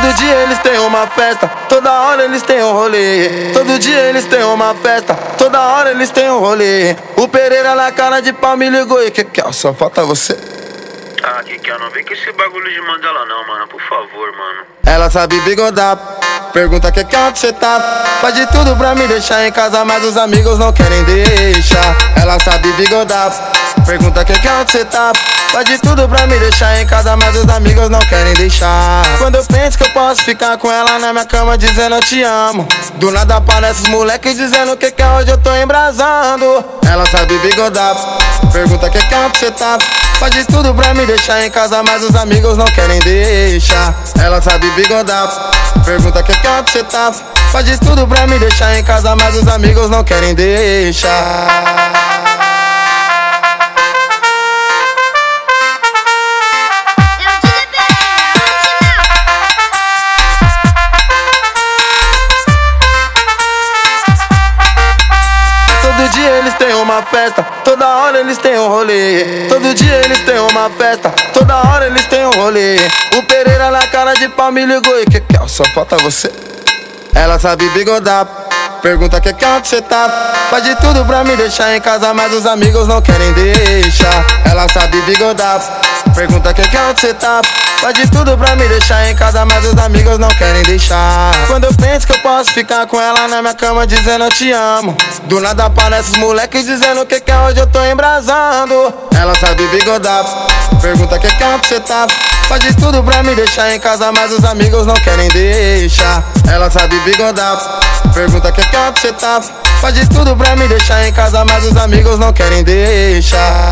Todo dia eles têm uma festa, toda hora eles têm um rolê. Todo dia eles têm uma festa, toda hora eles têm um rolê. O Pereira na cara de pau me ligou e que que é? Só falta você. Ah, que que é? Não vem com esse bagulho de Mandela não, mano. Por favor, mano. Ela sabe bigodar, pergunta que que onde cê tá. Faz de tudo pra me deixar em casa, mas os amigos não querem deixar. Ela sabe bigodar, pergunta que que onde cê tá. Faz de tudo pra me deixar em casa, mas os amigos não querem deixar. Quando eu penso que eu posso ficar com ela na minha cama dizendo eu te amo. Do nada aparece os moleques dizendo que que hoje eu tô embrasando. Ela sabe bigodar, pergunta que que onde cê tá. Faz de tudo pra me deixar em casa, mas os amigos não querem deixar. Ela sabe bigodar, pergunta que que onde cê tá. Faz de tudo pra me deixar em casa, mas os amigos não querem deixar. Uma festa, toda hora eles têm um rolê. Todo dia eles têm uma festa, toda hora eles têm um rolê. O Pereira na cara de pau me ligou e que que é? Só falta você. Ela sabe bigodar, pergunta que que onde cê tá. Faz de tudo pra me deixar em casa, mas os amigos não querem deixar. Ela sabe bigodar, pergunta que que onde cê tá. Faz de tudo pra me deixar em casa, mas os amigos não querem deixar. Quando eu penso que eu posso ficar com ela na minha cama dizendo eu te amo. Do nada aparece os moleques dizendo que que hoje eu tô embrasando. Ela sabe bigodar, pergunta que que onde cê tá. Faz de tudo pra me deixar em casa, mas os amigos não querem deixar. Ela sabe bigodar, pergunta que que onde cê tá. Faz de tudo pra me deixar em casa, mas os amigos não querem deixar.